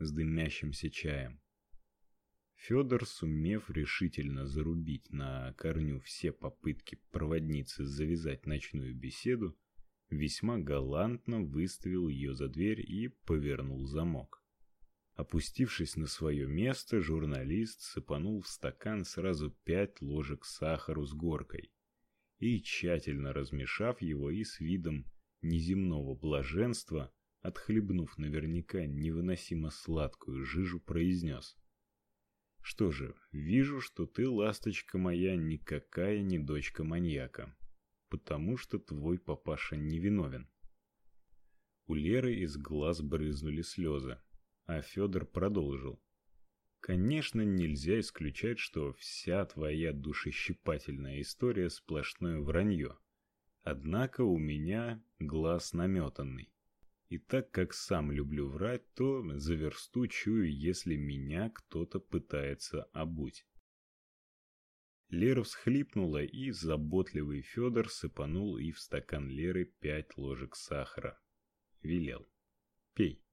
с дымящимся чаем. Федор, сумев решительно зарубить на корню все попытки проводницы завязать ночную беседу, весьма галантно выставил ее за дверь и повернул замок. Опустившись на свое место, журналист сыпанул в стакан сразу пять ложек сахара с горкой и, тщательно размешав его и с видом неземного блаженства, отхлебнув наверняка невыносимо сладкую жижу, произнес. «Что же, вижу, что ты, ласточка моя, никакая не дочка маньяка, потому что твой папаша невиновен». У Леры из глаз брызнули слезы, а Федор продолжил. Конечно, нельзя исключать, что вся твоя душещипательная история сплошное вранье. Однако у меня глаз наметанный. И так как сам люблю врать, то за версту чую, если меня кто-то пытается обуть. Лера всхлипнула, и заботливый Федор сыпанул и в стакан Леры пять ложек сахара. Велел. «Пей».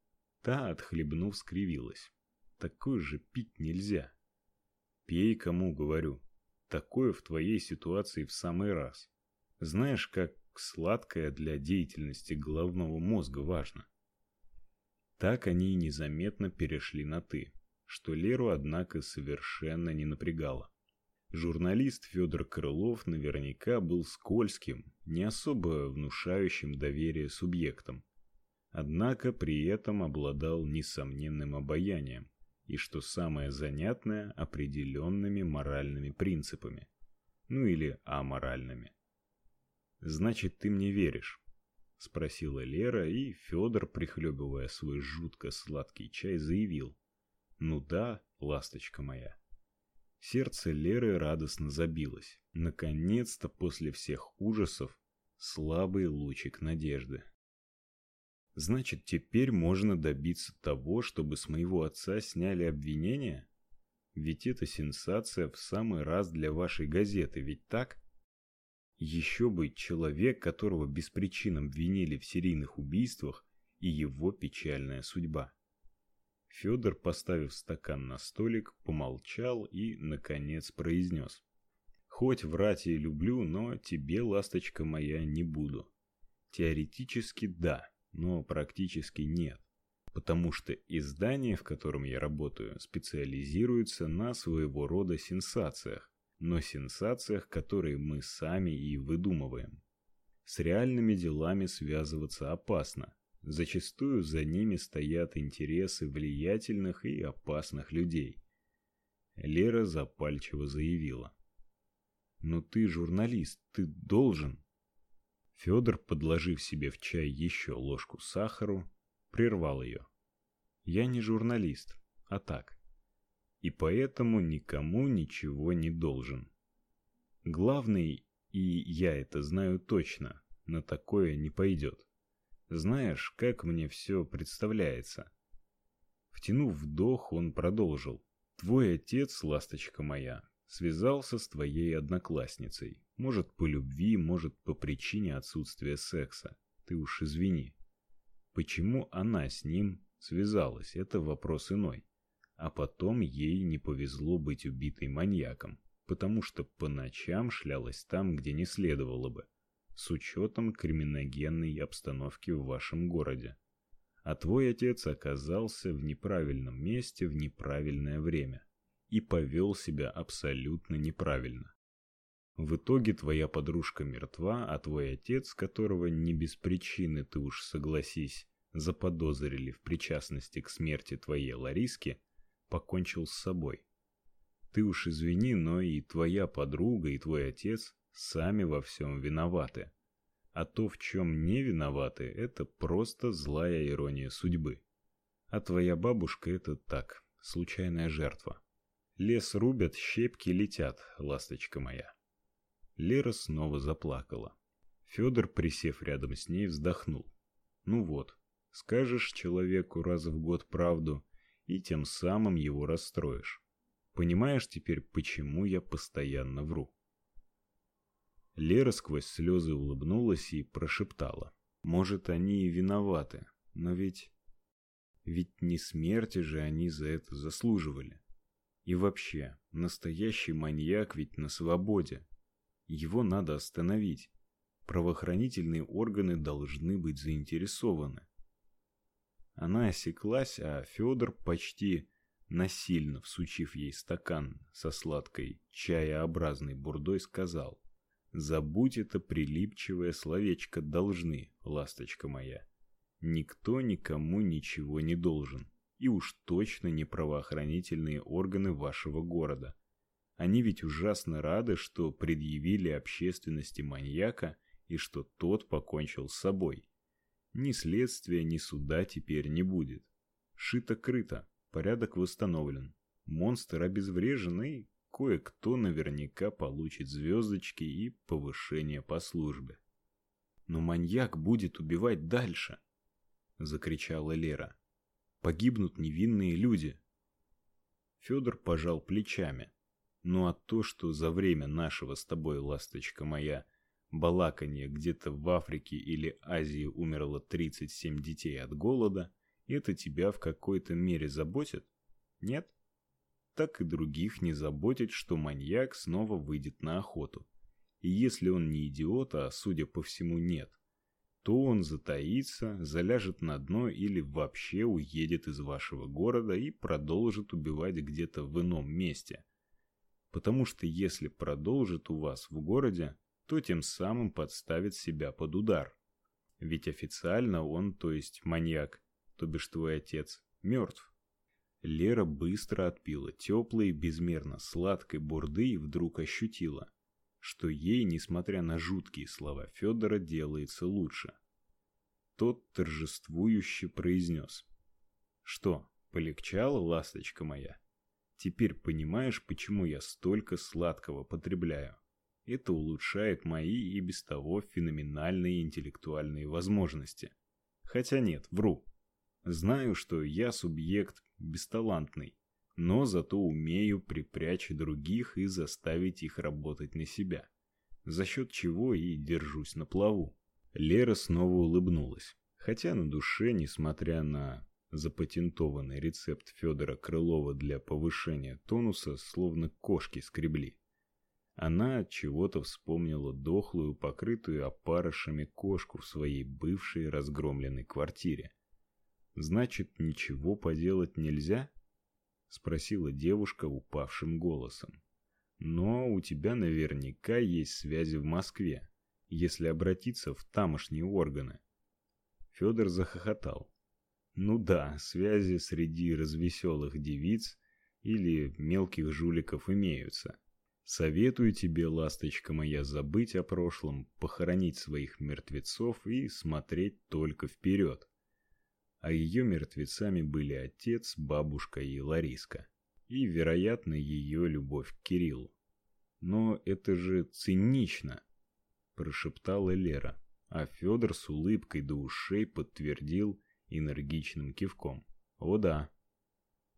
Та, отхлебнув, скривилась. Такое же пить нельзя. Пей, кому говорю. Такое в твоей ситуации в самый раз. Знаешь, как сладкое для деятельности головного мозга важно. Так они и незаметно перешли на «ты», что Леру, однако, совершенно не напрягало. Журналист Федор Крылов наверняка был скользким, не особо внушающим доверие субъектом. Однако при этом обладал несомненным обаянием и, что самое занятное, определенными моральными принципами. Ну или аморальными. Значит, ты мне веришь? спросила Лера, и Федор, прихлебывая свой жутко сладкий чай, заявил: "Ну да, ласточка моя". Сердце Леры радостно забилось. Наконец-то после всех ужасов слабый лучик надежды. Значит, теперь можно добиться того, чтобы с моего отца сняли обвинения? Ведь это сенсация в самый раз для вашей газеты, ведь так? Еще бы человек, которого без причин обвинили в серийных убийствах, и его печальная судьба. Федор, поставив стакан на столик, помолчал и наконец произнес: "Хоть врать и люблю, но тебе, ласточка моя, не буду. Теоретически да, но практически нет, потому что издание, в котором я работаю, специализируется на своего рода сенсациях, но сенсациях, которые мы сами и выдумываем. С реальными делами связываться опасно. Зачастую за ними стоят интересы влиятельных и опасных людей. Лера запальчиво заявила: "Но ты журналист, ты должен". Федор, подложив себе в чай еще ложку сахару, прервал ее. "Я не журналист, а так и поэтому никому ничего не должен. Главный, и я это знаю точно, на такое не пойдет. Знаешь, как мне все представляется? Втянув вдох, он продолжил: "Твой отец, ласточка моя, связался с твоей одноклассницей. Может, по любви, может, по причине отсутствия секса. Ты уж извини. Почему она с ним связалась это вопрос иной а потом ей не повезло быть убитой маньяком, потому что по ночам шлялась там, где не следовало бы, с учетом криминогенной обстановки в вашем городе. А твой отец оказался в неправильном месте в неправильное время и повел себя абсолютно неправильно. В итоге твоя подружка мертва, а твой отец, которого не без причины ты уж согласись, заподозрили в причастности к смерти твоей Лариски, покончил с собой. Ты уж извини, но и твоя подруга, и твой отец сами во всем виноваты. А то, в чем не виноваты, это просто злая ирония судьбы. А твоя бабушка это так, случайная жертва. Лес рубят, щепки летят, ласточка моя. Лера снова заплакала. Федор, присев рядом с ней, вздохнул. Ну вот, скажешь человеку раз в год правду, и тем самым его расстроишь. Понимаешь теперь, почему я постоянно вру? Лера сквозь слезы улыбнулась и прошептала: "Может, они и виноваты, но ведь Ведь не смерти же они за это заслуживали. И вообще, настоящий маньяк ведь на свободе. Его надо остановить. Правоохранительные органы должны быть заинтересованы. Она осеклась, а Федор почти насильно всучив ей стакан со сладкой чаеобразной бурдой, сказал: "Забудь это прилипчивое словечко должны, ласточка моя. Никто никому ничего не должен, и уж точно не правоохранительные органы вашего города. Они ведь ужасно рады, что предъявили общественности маньяка и что тот покончил с собой. Ни следствия, ни суда теперь не будет. Шито-крыто, порядок восстановлен. Монстр обезврежен и кое-кто наверняка получит звездочки и повышение по службе. Но маньяк будет убивать дальше закричала Лера. Погибнут невинные люди. Федор пожал плечами. Ну а то, что за время нашего с тобой, ласточка моя, балаканья где-то в Африке или Азии умерло 37 детей от голода, это тебя в какой-то мере заботит? Нет? Так и других не заботит, что маньяк снова выйдет на охоту. И если он не идиот, а судя по всему нет, то он затаится, заляжет на дно или вообще уедет из вашего города и продолжит убивать где-то в ином месте. Потому что если продолжит у вас в городе, то тем самым подставит себя под удар. Ведь официально он, то есть маньяк, то бишь твой отец, мертв. Лера быстро отпила теплой, безмерно сладкой бурды и вдруг ощутила, что ей, несмотря на жуткие слова Федора, делается лучше. Тот торжествующе произнес. «Что, полегчало, ласточка моя? Теперь понимаешь, почему я столько сладкого потребляю? Это улучшает мои и без того феноменальные интеллектуальные возможности. Хотя нет, вру. Знаю, что я субъект бесталантный, но зато умею припрячь других и заставить их работать на себя, за счет чего и держусь на плаву. Лера снова улыбнулась, хотя на душе, несмотря на запатентованный рецепт Федора Крылова для повышения тонуса, словно кошки скребли. Она от чего-то вспомнила дохлую, покрытую опарышами кошку в своей бывшей разгромленной квартире. Значит, ничего поделать нельзя? спросила девушка упавшим голосом. Но у тебя наверняка есть связи в Москве, если обратиться в тамошние органы. Федор захохотал. Ну да, связи среди развеселых девиц или мелких жуликов имеются. Советую тебе, ласточка моя, забыть о прошлом, похоронить своих мертвецов и смотреть только вперед. А ее мертвецами были отец, бабушка и Лариска. И, вероятно, ее любовь к Кириллу. Но это же цинично, прошептала Лера, а Федор с улыбкой до ушей подтвердил энергичным кивком. О да.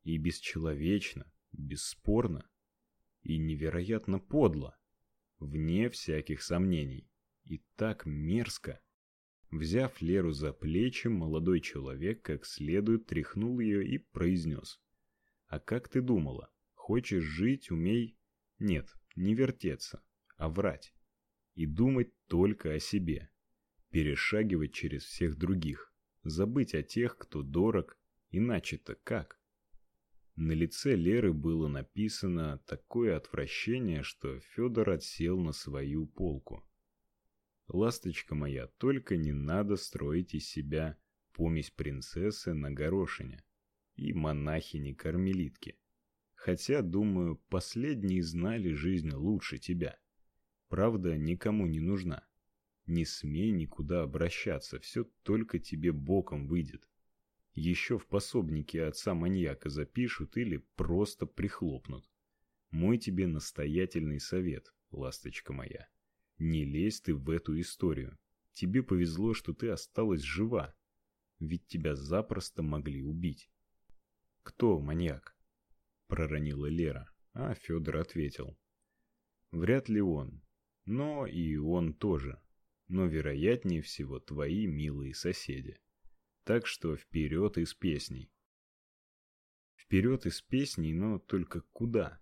И бесчеловечно, бесспорно и невероятно подло, вне всяких сомнений. И так мерзко. Взяв Леру за плечи, молодой человек как следует тряхнул ее и произнес. «А как ты думала? Хочешь жить, умей...» «Нет, не вертеться, а врать и думать только о себе, перешагивать через всех других, забыть о тех, кто дорог, иначе-то как? На лице Леры было написано такое отвращение, что Федор отсел на свою полку. Ласточка моя, только не надо строить из себя помесь принцессы на горошине и монахини-кармелитки. Хотя, думаю, последние знали жизнь лучше тебя. Правда никому не нужна. Не смей никуда обращаться, все только тебе боком выйдет. Еще в пособнике отца маньяка запишут или просто прихлопнут. Мой тебе настоятельный совет, ласточка моя. Не лезь ты в эту историю. Тебе повезло, что ты осталась жива. Ведь тебя запросто могли убить. Кто маньяк? проронила Лера, а Федор ответил: Вряд ли он. Но и он тоже. Но вероятнее всего твои милые соседи. Так что вперед из песней. Вперед из песней, но только куда?